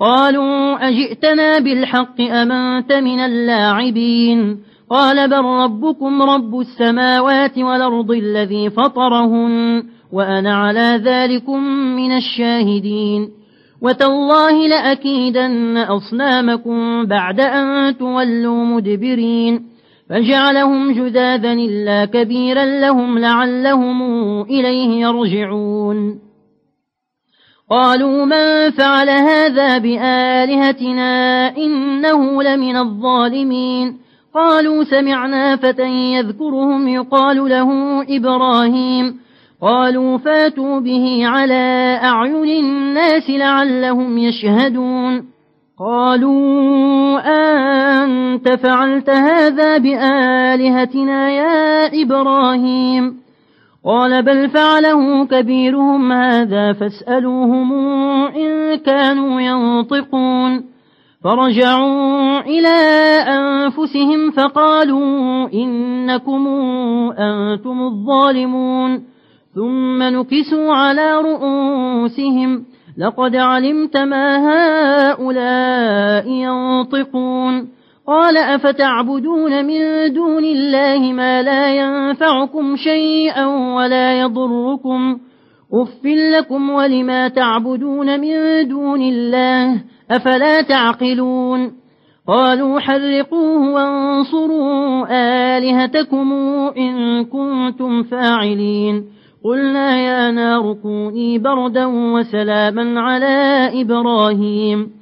قالوا أجئتنا بالحق أمنت من اللاعبين قال بل ربكم رب السماوات والأرض الذي فطرهن وأنا على ذلكم من الشاهدين وتالله لأكيدن أصنامكم بعد أن تولوا مدبرين فجعلهم جذاذا إلا كبيرا لهم لعلهم إليه يرجعون قالوا من فعل هذا بآلهتنا إنه لمن الظالمين قالوا سمعنا فتى يذكرهم يقال له إبراهيم قالوا فاتوا به على أعين الناس لعلهم يشهدون قالوا أنت فعلت هذا بآلهتنا يا إبراهيم قال بل فعله كبيرهم هذا فاسألوهم إن كانوا ينطقون فرجعوا إلى أنفسهم فقالوا إنكم أنتم الظالمون ثم نكسوا على رؤوسهم لقد علمت ما هؤلاء ينطقون قال أفتعبدون من دون الله ما لا ينفعكم شيئا ولا يضركم أف لكم ولما تعبدون من دون الله أفلا تعقلون قالوا حرقوه وانصروا آلهتكم إن كنتم فاعلين قلنا يا نار كوني بردا وسلاما على إبراهيم